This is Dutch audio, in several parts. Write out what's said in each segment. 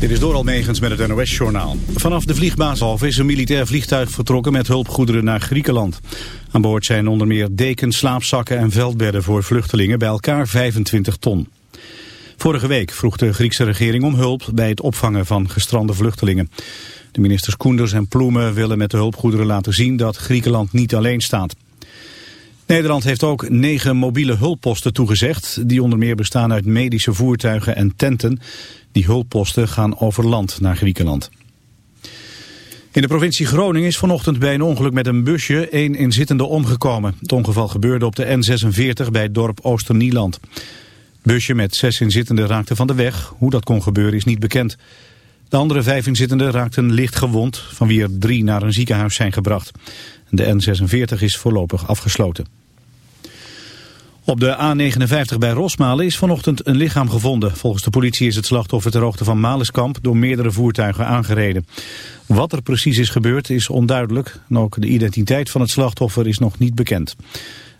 Dit is door Almegens met het NOS-journaal. Vanaf de vliegbaas is een militair vliegtuig vertrokken met hulpgoederen naar Griekenland. Aan boord zijn onder meer dekens, slaapzakken en veldbedden voor vluchtelingen, bij elkaar 25 ton. Vorige week vroeg de Griekse regering om hulp bij het opvangen van gestrande vluchtelingen. De ministers Koenders en Ploemen willen met de hulpgoederen laten zien dat Griekenland niet alleen staat. Nederland heeft ook negen mobiele hulpposten toegezegd... die onder meer bestaan uit medische voertuigen en tenten. Die hulpposten gaan over land naar Griekenland. In de provincie Groningen is vanochtend bij een ongeluk met een busje één inzittende omgekomen. Het ongeval gebeurde op de N46 bij het dorp Oosternieland. Het busje met zes inzittenden raakte van de weg. Hoe dat kon gebeuren is niet bekend. De andere vijf inzittenden raakten licht gewond, van wie er drie naar een ziekenhuis zijn gebracht. De N46 is voorlopig afgesloten. Op de A59 bij Rosmalen is vanochtend een lichaam gevonden. Volgens de politie is het slachtoffer ter hoogte van Maliskamp door meerdere voertuigen aangereden. Wat er precies is gebeurd is onduidelijk. En ook de identiteit van het slachtoffer is nog niet bekend.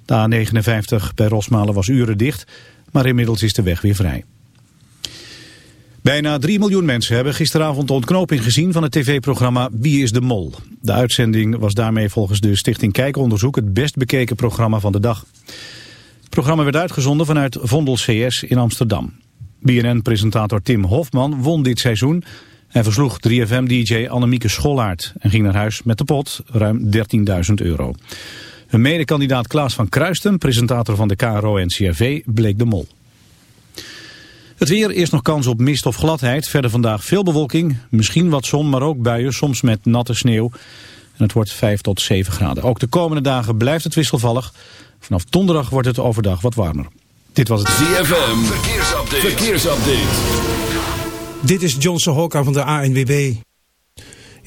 De A59 bij Rosmalen was uren dicht, maar inmiddels is de weg weer vrij. Bijna 3 miljoen mensen hebben gisteravond de ontknoping gezien van het tv-programma Wie is de Mol. De uitzending was daarmee volgens de Stichting Kijkonderzoek het best bekeken programma van de dag. Het programma werd uitgezonden vanuit Vondel CS in Amsterdam. BNN-presentator Tim Hofman won dit seizoen. en versloeg 3FM-dj Annemieke Schollaert en ging naar huis met de pot, ruim 13.000 euro. Een medekandidaat Klaas van Kruisten, presentator van de KRO en CRV, bleek de mol. Het weer, eerst nog kans op mist of gladheid. Verder vandaag veel bewolking, misschien wat zon, maar ook buien, soms met natte sneeuw. En het wordt 5 tot 7 graden. Ook de komende dagen blijft het wisselvallig. Vanaf donderdag wordt het overdag wat warmer. Dit was het ZFM. Verkeersupdate. Verkeersupdate. Dit is John Sohoka van de ANWB.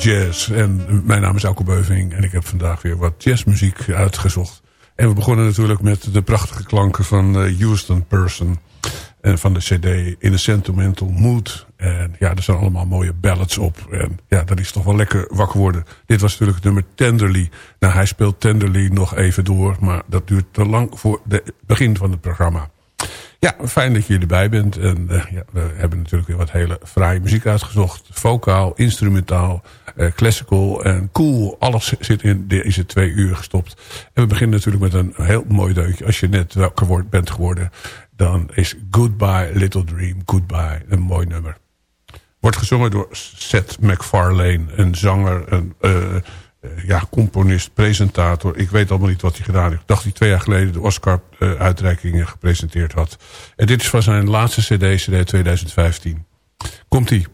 Jazz. En mijn naam is Alko Beuving en ik heb vandaag weer wat jazzmuziek uitgezocht. En we begonnen natuurlijk met de prachtige klanken van uh, Houston Person. En van de cd In a Sentimental Mood. En ja, er zijn allemaal mooie ballads op. En ja, dat is toch wel lekker wakker worden. Dit was natuurlijk het nummer Tenderly. Nou, hij speelt Tenderly nog even door. Maar dat duurt te lang voor het begin van het programma. Ja, fijn dat je erbij bent. En uh, ja, we hebben natuurlijk weer wat hele fraaie muziek uitgezocht. Vocaal, instrumentaal, uh, classical en cool. Alles zit in deze twee uur gestopt. En we beginnen natuurlijk met een heel mooi deuntje. Als je net wakker bent geworden, dan is Goodbye Little Dream, Goodbye, een mooi nummer. Wordt gezongen door Seth MacFarlane, een zanger, een... Uh, ja, componist, presentator. Ik weet allemaal niet wat hij gedaan heeft. Ik dacht hij twee jaar geleden de Oscar-uitreikingen gepresenteerd had. En dit is van zijn laatste cd, cd 2015. Komt-ie.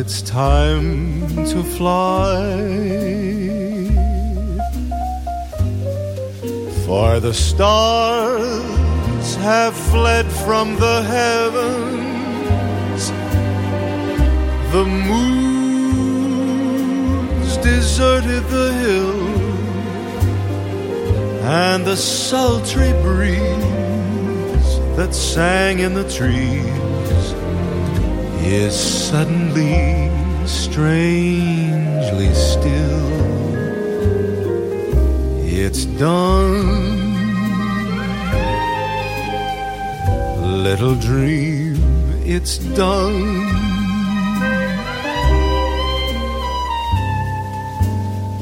It's time to fly. For the stars have fled from the heavens, the moon's deserted the hill, and the sultry breeze that sang in the trees is suddenly strangely still. It's done. Little dream, it's done.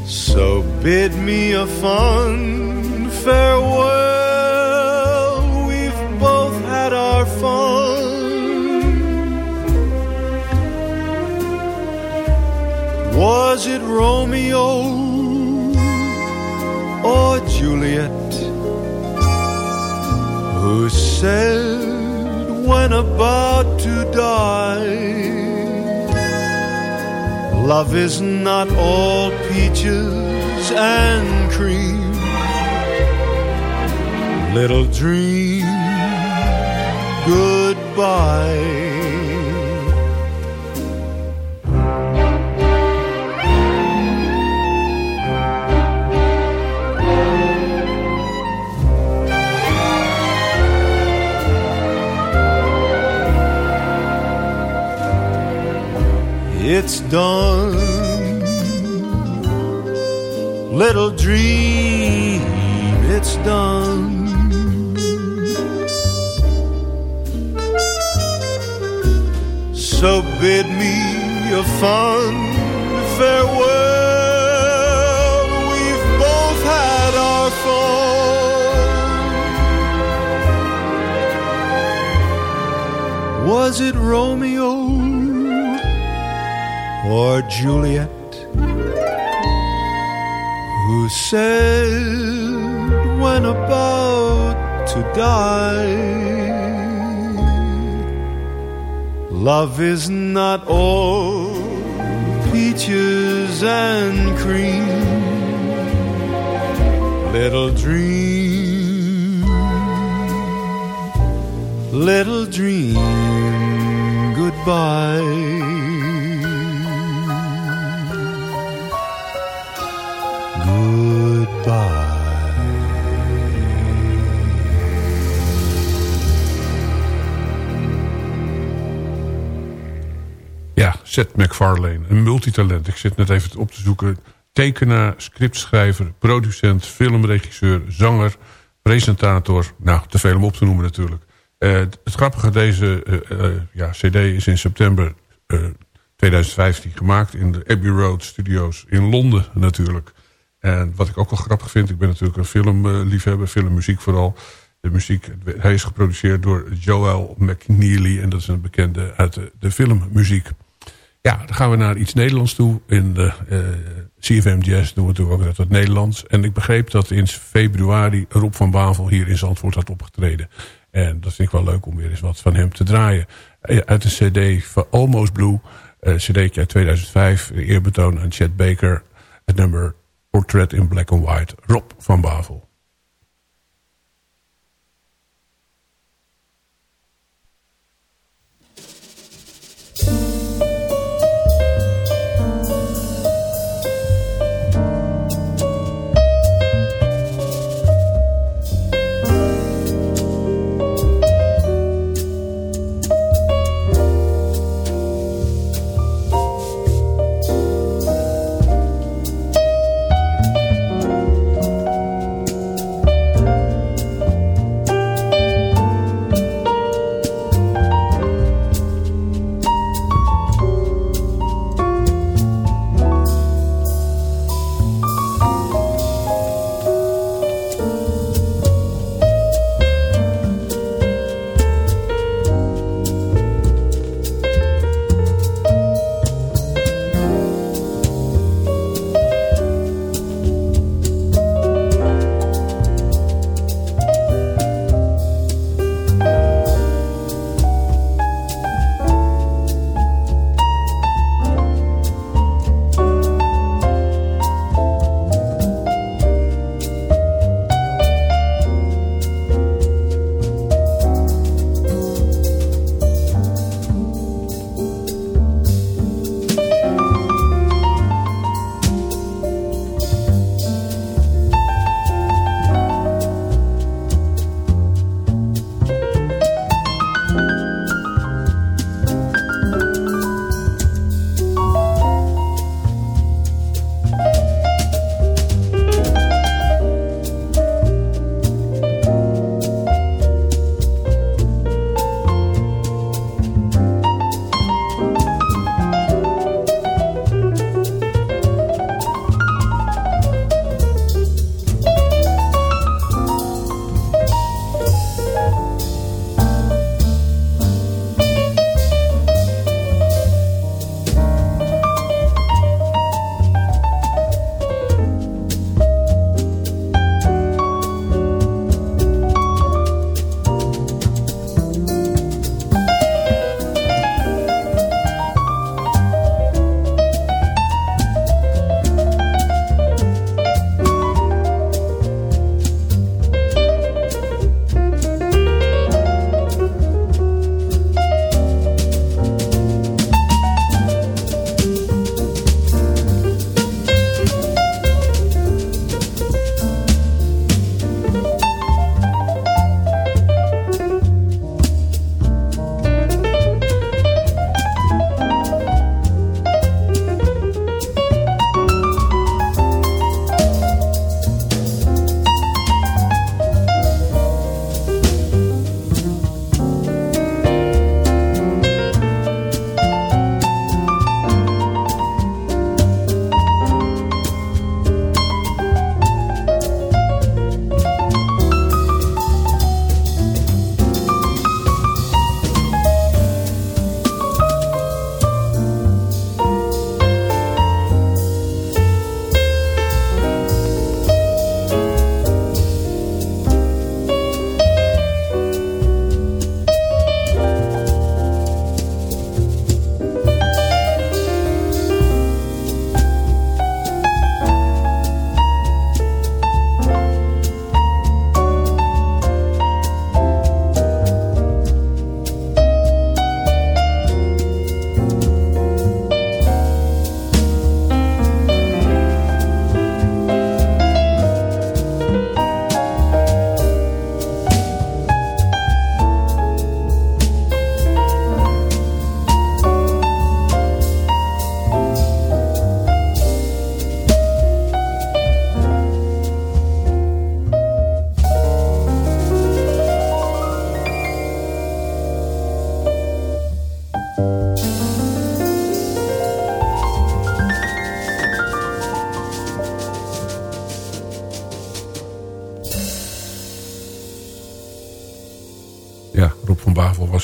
So bid me a fond farewell. Was it Romeo or Juliet who said when about to die, Love is not all peaches and cream, little dream, goodbye. It's done. Little dream, it's done. So bid me a fond farewell. We've both had our fun. Was it Romeo? Or Juliet, who said when about to die, love is not all peaches and cream, little dream, little dream, goodbye. Seth MacFarlane, een multitalent. Ik zit net even op te zoeken. tekenaar, scriptschrijver, producent, filmregisseur, zanger, presentator. Nou, te veel om op te noemen natuurlijk. Uh, het grappige, deze uh, ja, cd is in september 2015 gemaakt in de Abbey Road Studios in Londen natuurlijk. En wat ik ook wel grappig vind, ik ben natuurlijk een filmliefhebber, filmmuziek vooral. De muziek, hij is geproduceerd door Joel McNeely en dat is een bekende uit de filmmuziek. Ja, dan gaan we naar iets Nederlands toe. In de eh, uh, CFM Jazz doen we natuurlijk ook wat het Nederlands. En ik begreep dat in februari Rob van Bavel hier in Zandvoort had opgetreden. En dat vind ik wel leuk om weer eens wat van hem te draaien. Eh, uit een cd van Almost Blue, eh, cd uit 2005, eerbetoon aan Chet Baker. Het nummer Portrait in Black and White, Rob van Bavel.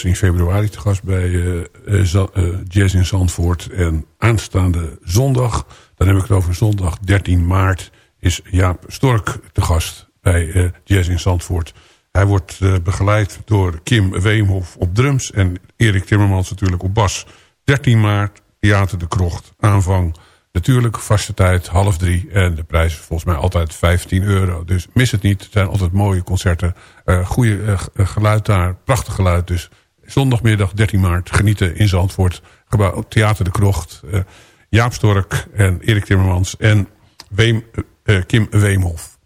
In februari te gast bij Jazz in Zandvoort. En aanstaande zondag, dan heb ik het over zondag 13 maart... is Jaap Stork te gast bij Jazz in Zandvoort. Hij wordt begeleid door Kim Weemhof op drums... en Erik Timmermans natuurlijk op bas. 13 maart, Theater de Krocht, aanvang... Natuurlijk, vaste tijd, half drie. En de prijs is volgens mij altijd 15 euro. Dus mis het niet. Het zijn altijd mooie concerten. Uh, goede geluid daar. Prachtig geluid. Dus zondagmiddag 13 maart. Genieten in Zandvoort. Gebouw Theater de Krocht. Uh, Jaap Stork en Erik Timmermans. En Weem, Kim Weemhof.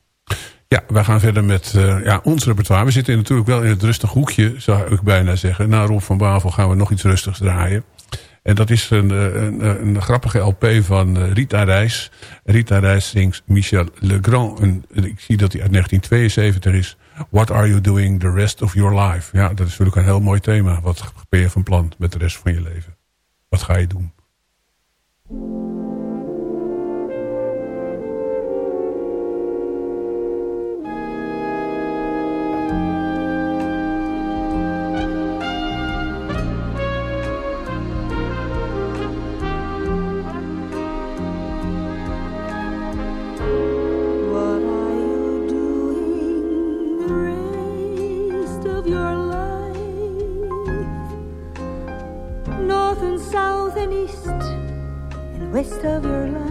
Ja, wij gaan verder met ja, ons repertoire. We zitten natuurlijk wel in het rustig hoekje, zou ik bijna zeggen. Na Rob van Bavel gaan we nog iets rustigs draaien. En dat is een, een, een, grappige LP van Rita Reis. Rita Reis zingt Michel Legrand. En ik zie dat hij uit 1972 is. What are you doing the rest of your life? Ja, dat is natuurlijk een heel mooi thema. Wat ben je van plan met de rest van je leven? Wat ga je doen? Rest of your life.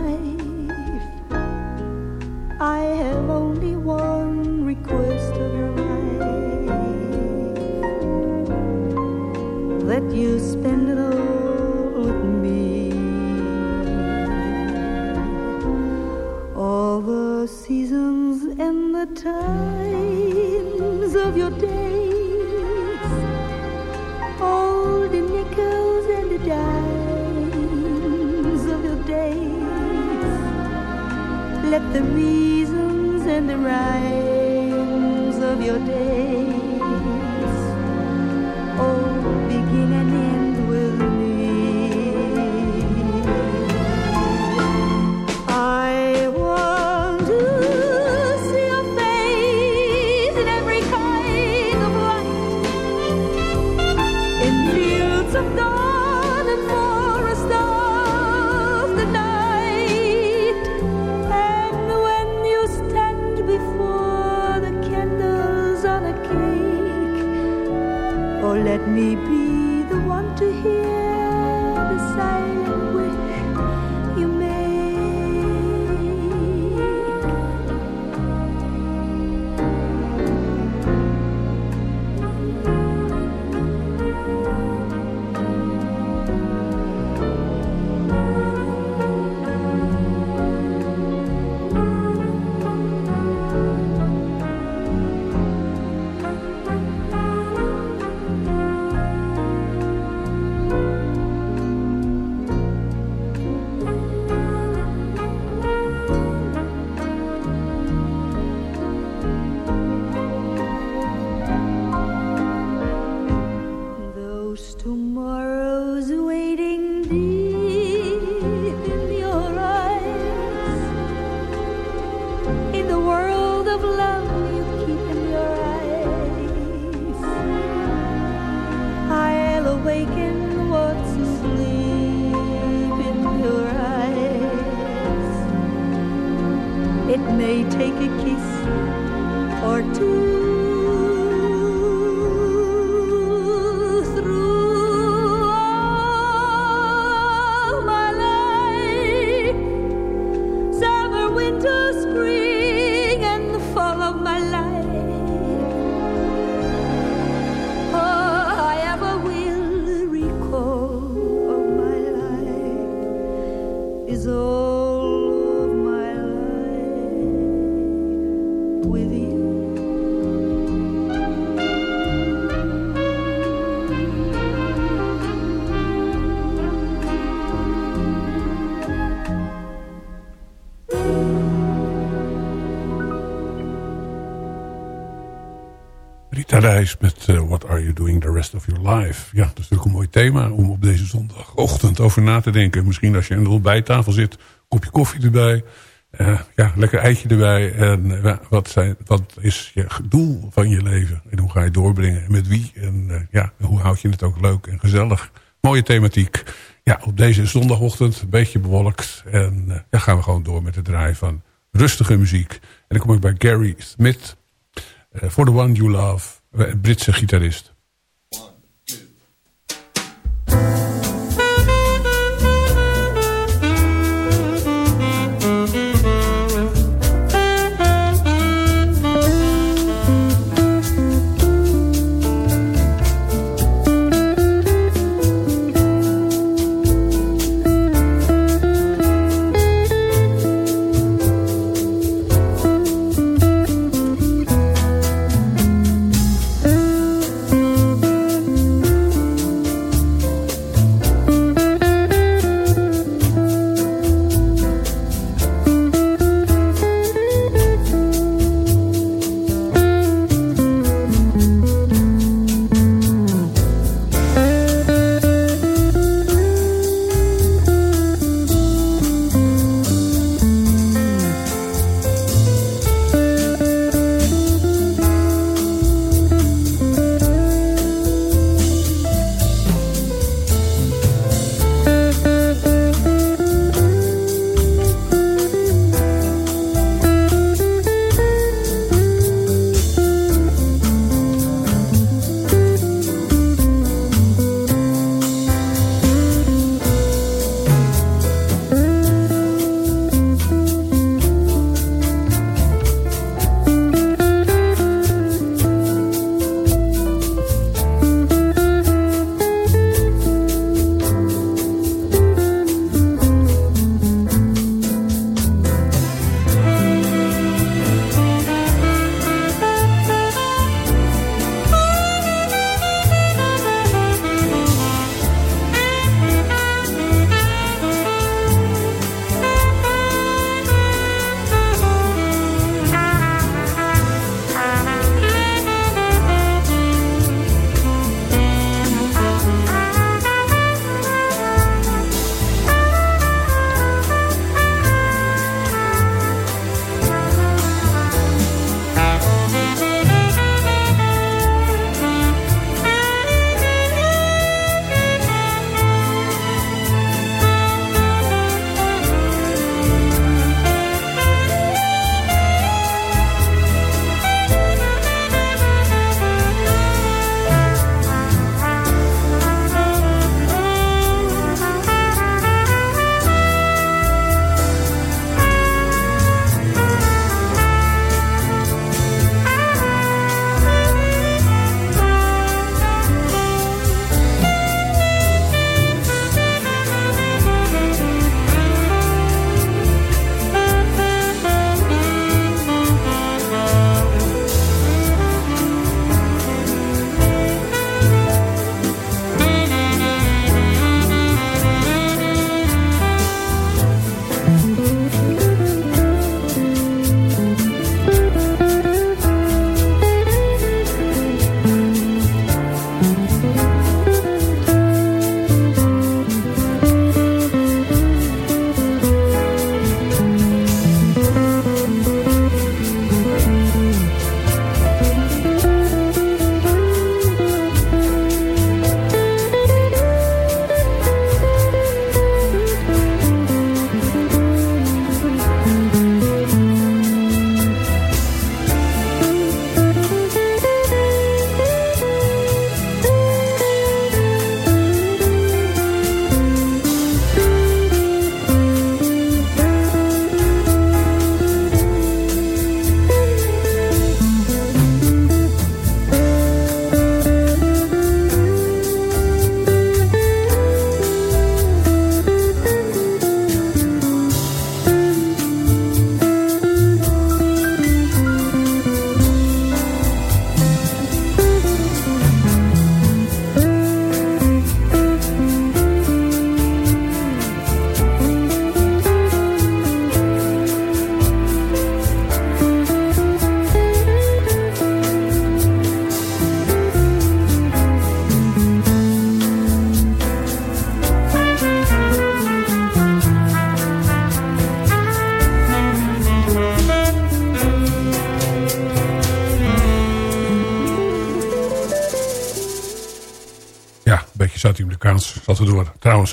Doing The Rest Of Your Life. Ja, dat is natuurlijk een mooi thema om op deze zondagochtend over na te denken. Misschien als je aan de ontbijttafel zit, kopje koffie erbij. Uh, ja, lekker eitje erbij. En uh, wat, zijn, wat is je doel van je leven? En hoe ga je doorbrengen? En met wie? En uh, ja, hoe houd je het ook leuk en gezellig? Mooie thematiek. Ja, op deze zondagochtend, een beetje bewolkt. En ja, gaan we gewoon door met het draaien van rustige muziek. En dan kom ik bij Gary Smith. For the One You Love. Britse gitarist.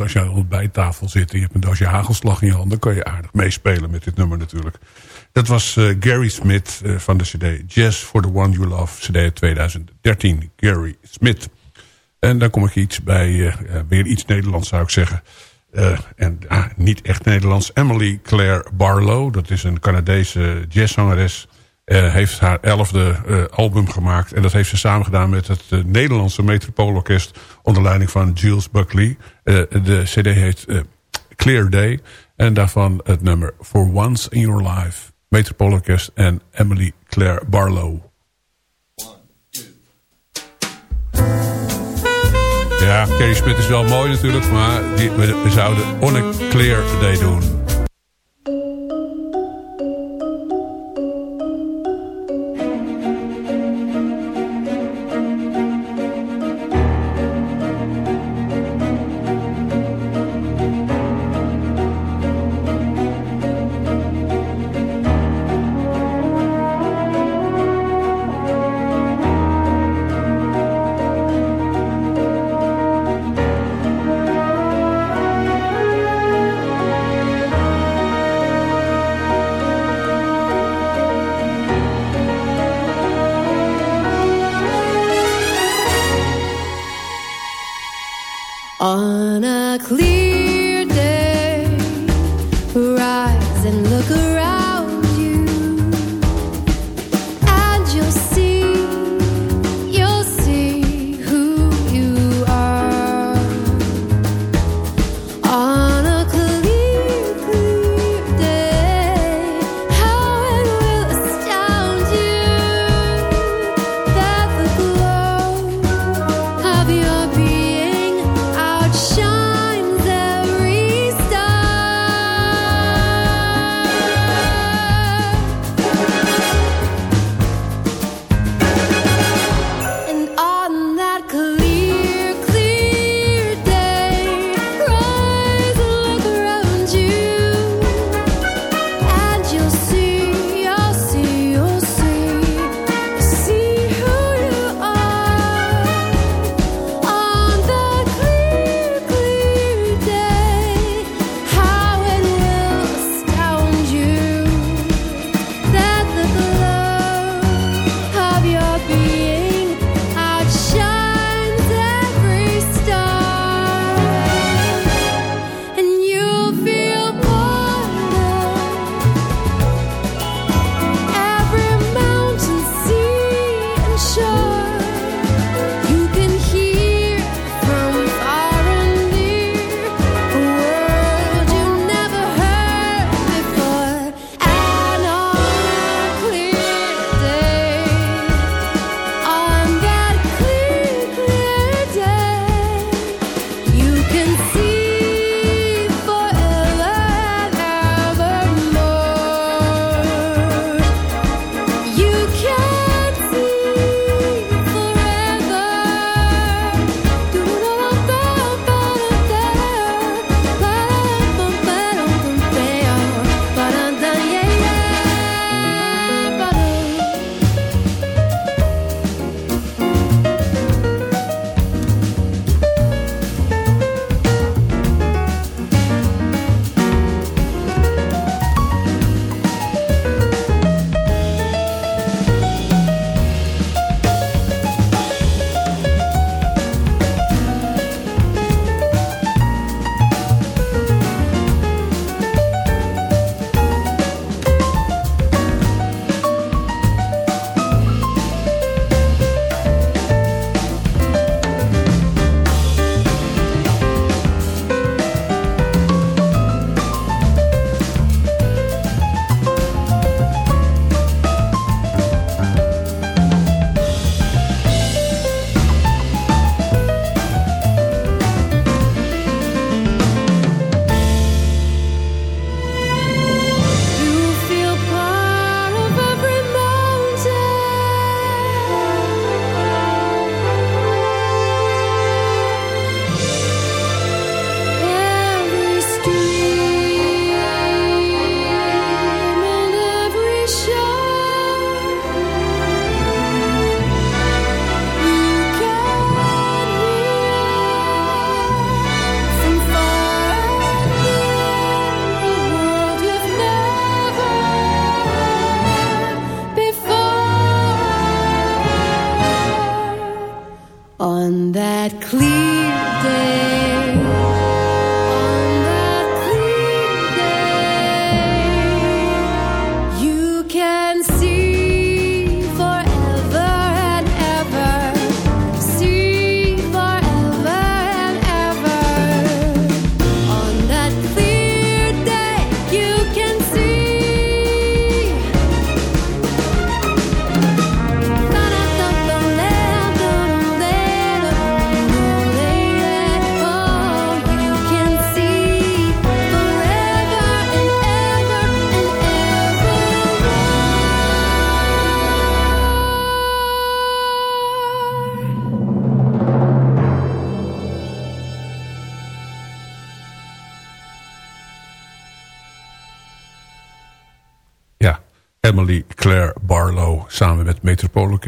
Als je aan de ontbijttafel zit en je hebt een doosje hagelslag in je dan kan je aardig meespelen met dit nummer natuurlijk. Dat was uh, Gary Smith uh, van de cd Jazz for the One You Love, cd 2013. Gary Smith. En dan kom ik iets bij, uh, weer iets Nederlands zou ik zeggen. en ah, niet echt Nederlands. Emily Claire Barlow, dat is een Canadese jazzzangeres... Uh, heeft haar elfde uh, album gemaakt. En dat heeft ze samen gedaan met het uh, Nederlandse Metropoolorkest... onder leiding van Jules Buckley. de cd heet Clear Day. En daarvan het nummer For Once in Your Life. Metropoolorkest en Emily Claire Barlow. Ja, Carrie Smith is wel mooi natuurlijk, maar we zouden On a Clear Day doen.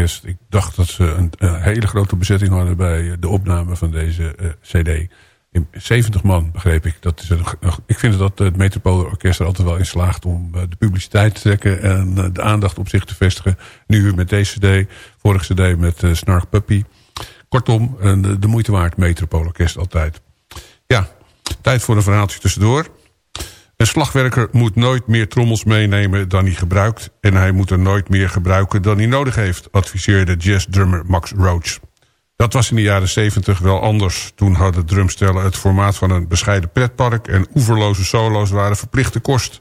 Ik dacht dat ze een, hele grote bezetting hadden bij de opname van deze uh, cd. 70 man, begreep ik. Dat is een, ik vind dat het Metropoolorkest er altijd wel in slaagt om uh, de publiciteit te trekken en de aandacht op zich te vestigen. Nu met deze cd, vorige cd met Snark Puppy. Kortom, de, de moeite waard Metropoolorkest altijd. Ja, tijd voor een verhaaltje tussendoor. Een slagwerker moet nooit meer trommels meenemen dan hij gebruikt... en hij moet er nooit meer gebruiken dan hij nodig heeft... adviseerde jazzdrummer Max Roach. Dat was in de jaren 70 wel anders. Toen hadden drumstellen het formaat van een bescheiden pretpark... en oeverloze solo's waren verplichte kost.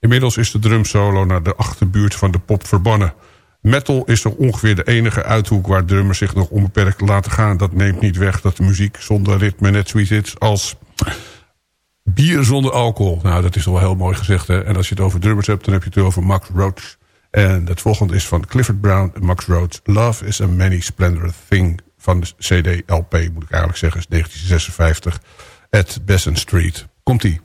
Inmiddels is de drumsolo naar de achterbuurt van de pop verbannen. Metal is toch ongeveer de enige uithoek waar drummers zich nog onbeperkt laten gaan. Dat neemt niet weg dat de muziek zonder ritme net zoiets is als Bier zonder alcohol. Nou, dat is wel heel mooi gezegd. Hè? En als je het over drummers hebt, dan heb je het over Max Roach. En het volgende is van Clifford Brown en Max Roach. Love is a many splendor thing. Van de CD-LP, moet ik eigenlijk zeggen, is 1956. At Besson Street. Komt-ie.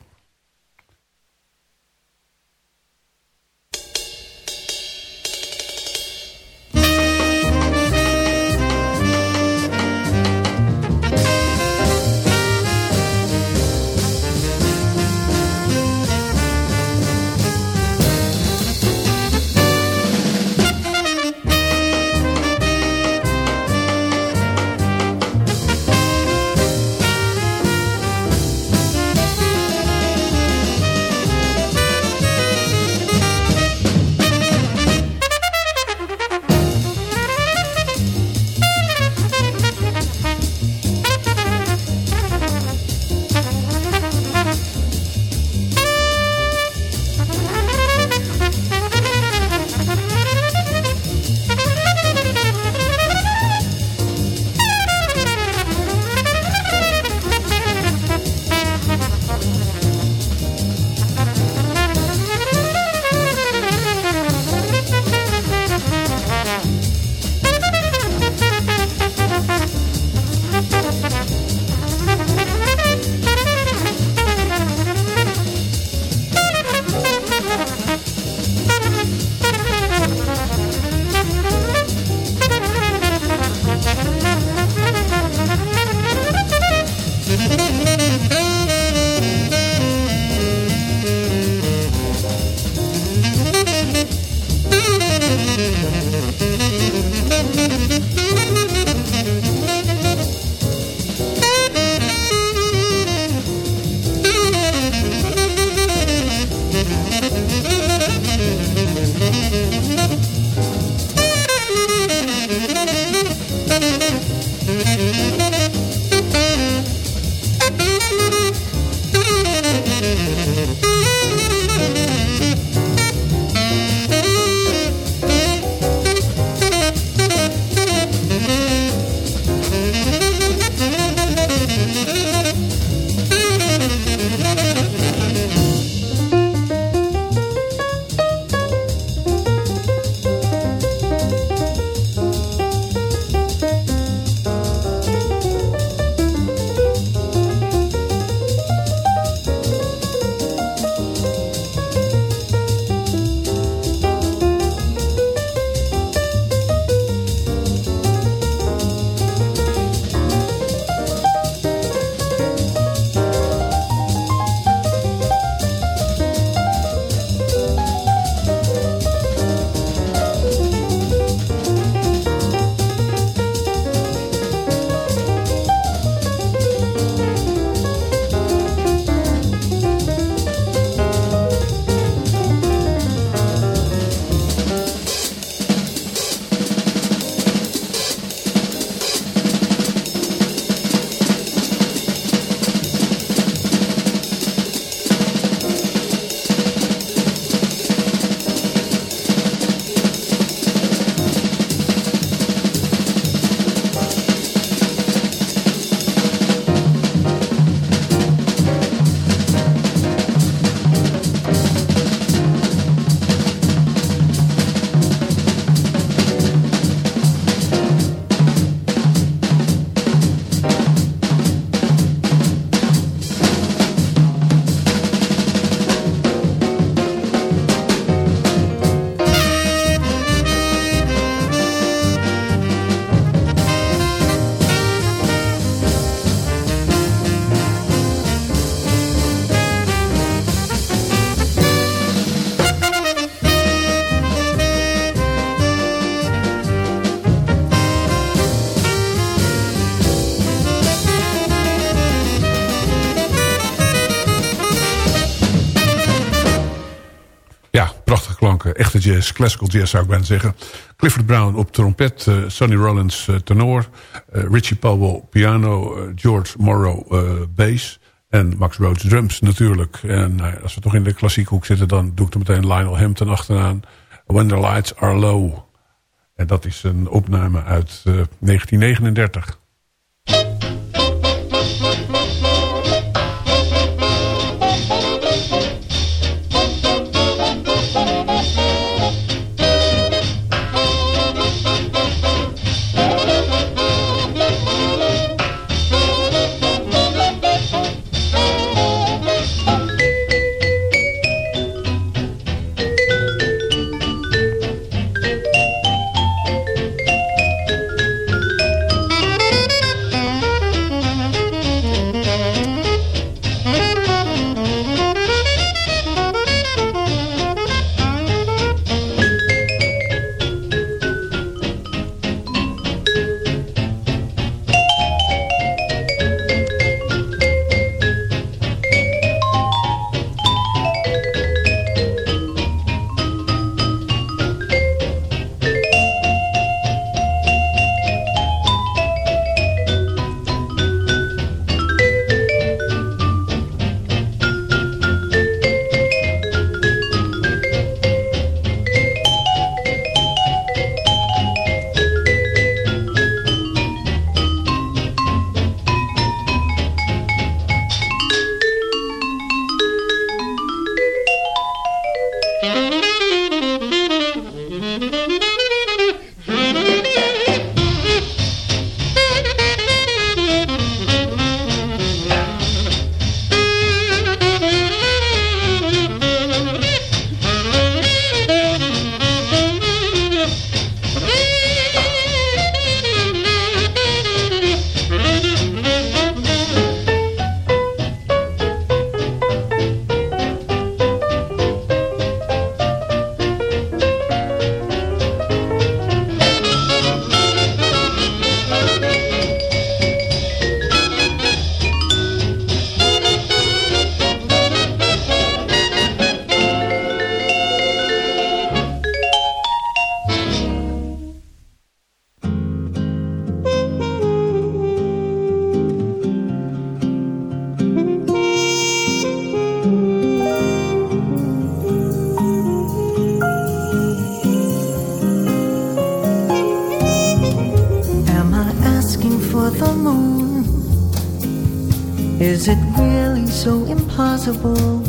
Jazz, classical jazz zou ik bijna zeggen. Clifford Brown op trompet, uh, Sonny Rollins uh, tenor... Richie Powell piano, George Morrow bass... en Max Rhodes drums natuurlijk. En als we toch in de klassieke hoek zitten... dan doe ik er meteen Lionel Hampton achteraan. When the Lights Are Low. En dat is een opname uit 1939. possible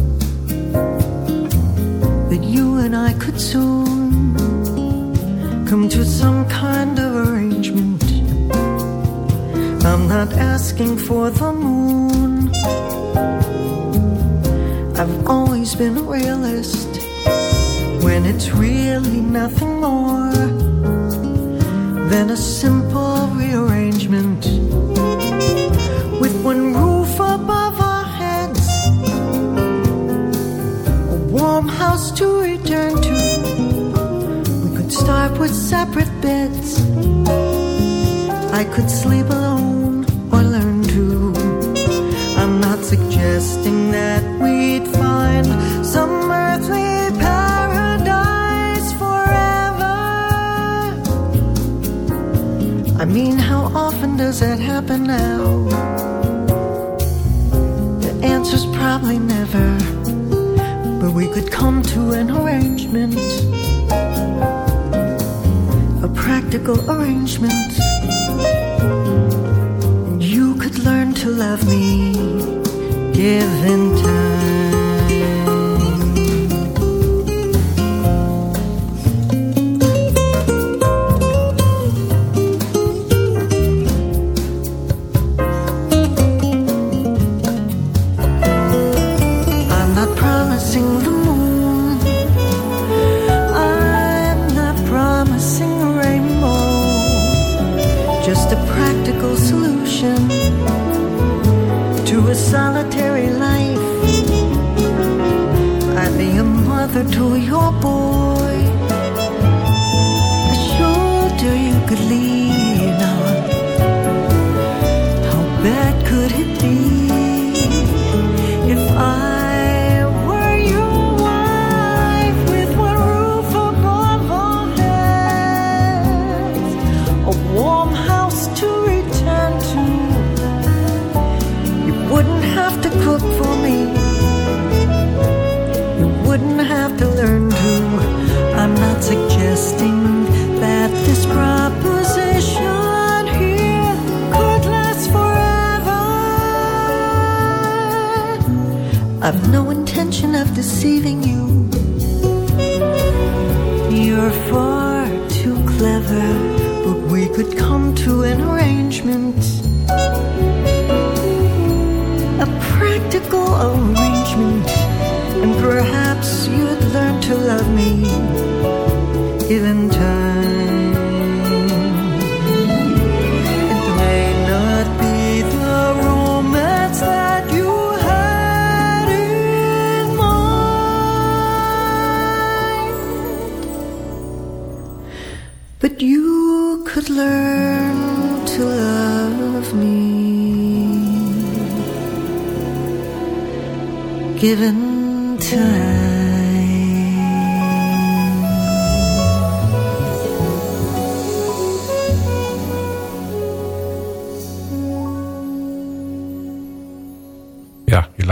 that you and I could soon come to some kind of arrangement. I'm not asking for the moon. I've always been real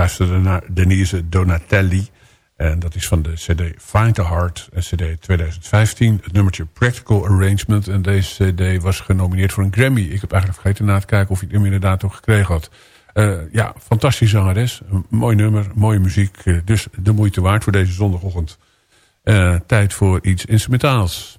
luisterde naar Denise Donatelli. En dat is van de cd Find a Heart, cd 2015. Het nummertje Practical Arrangement. En deze cd was genomineerd voor een Grammy. Ik heb eigenlijk vergeten na te kijken of hij hem inderdaad ook gekregen had. Eh, ja, fantastische zangeres. Mooi nummer, mooie muziek. Eh, dus de moeite waard voor deze zondagochtend. Eh, tijd voor iets instrumentaals.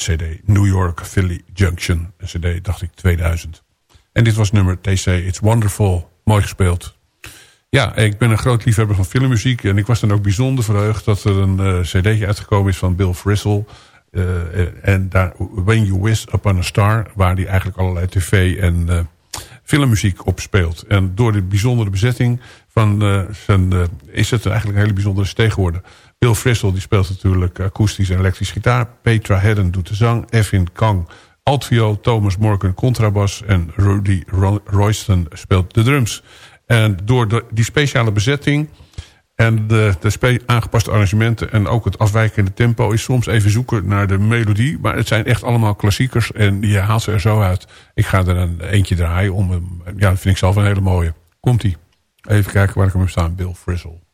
Cd New York Philly Junction. Een cd, dacht ik, 2000. En dit was nummer TC It's Wonderful. Mooi gespeeld. Ja, ik ben een groot liefhebber van filmmuziek. En ik was dan ook bijzonder verheugd dat er een uh, cd'tje uitgekomen is van Bill Frisell. Uh, en daar, When You Wish Upon a Star. Waar hij eigenlijk allerlei tv en uh, filmmuziek op speelt. En door de bijzondere bezetting van zijn, is het eigenlijk een hele bijzondere steeg geworden. Bill Frisell die speelt natuurlijk akoestisch en elektrisch gitaar. Petra Hedden doet de zang. Evin Kang altviool. Thomas Morgan contrabas. En Rudy Royston speelt de drums. En door de, die speciale bezetting en de, de aangepaste arrangementen... en ook het afwijkende tempo is soms even zoeken naar de melodie. Maar het zijn echt allemaal klassiekers en je haalt ze er zo uit. Ik ga er een eentje draaien. Om ja, dat vind ik zelf een hele mooie. Komt-ie. Even kijken waar ik hem heb staan. Bill Frizzle.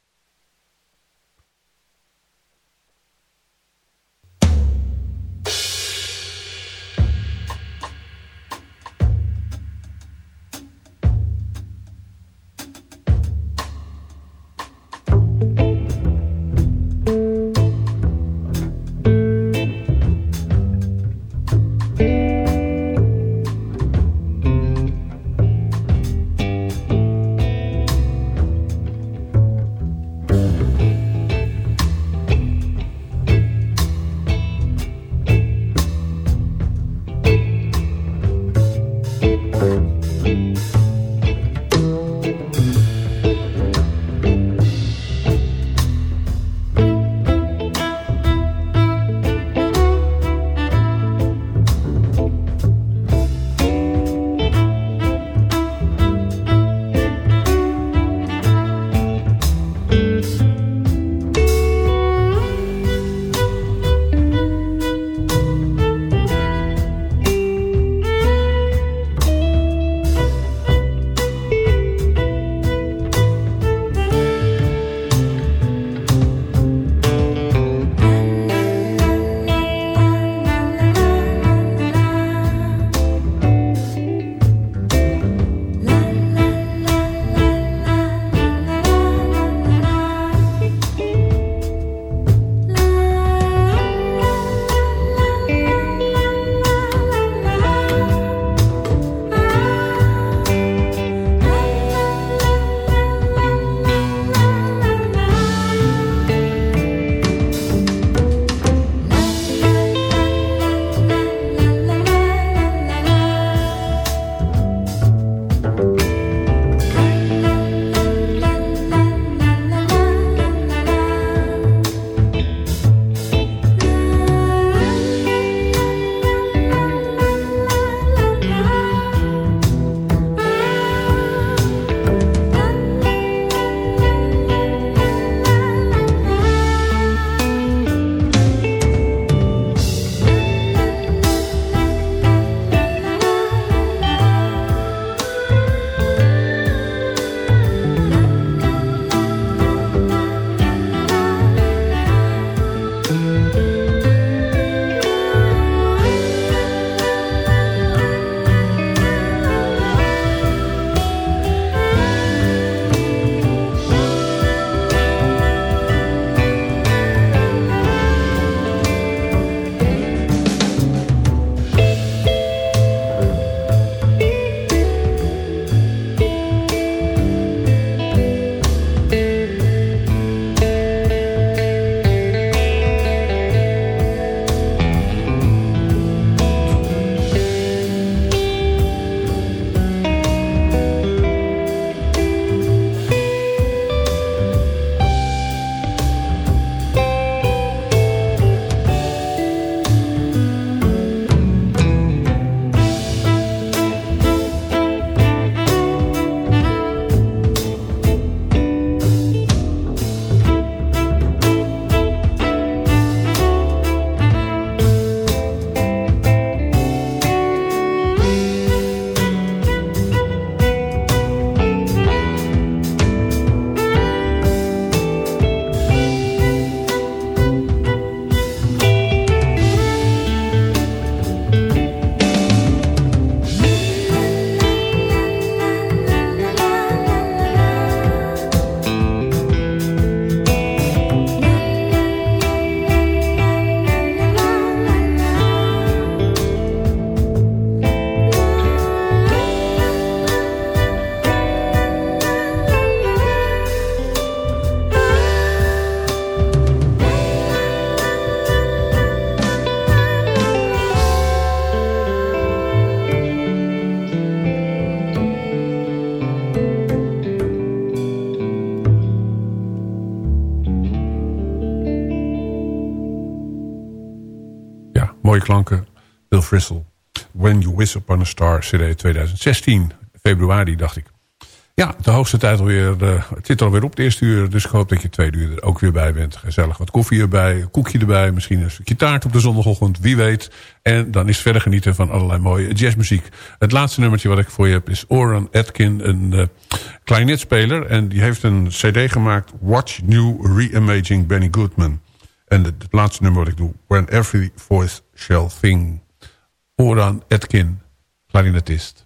Wish Upon a Star, CD 2016. Februari, dacht ik. Ja, de hoogste tijd alweer. Uh, het zit alweer op het eerste uur. Dus ik hoop dat je twee uur er ook weer bij bent. Gezellig wat koffie erbij, een koekje erbij. Misschien een stukje taart op de zondagochtend. Wie weet. En dan is verder genieten van allerlei mooie jazzmuziek. Het laatste nummertje wat ik voor je heb is Oran Atkin. Een uh, klarinetspeler. En die heeft een cd gemaakt. Watch New Reimaging Benny Goodman. En het, het laatste nummer wat ik doe. When Every Voice Shall Sing. Oran Atkin. Klarinetist.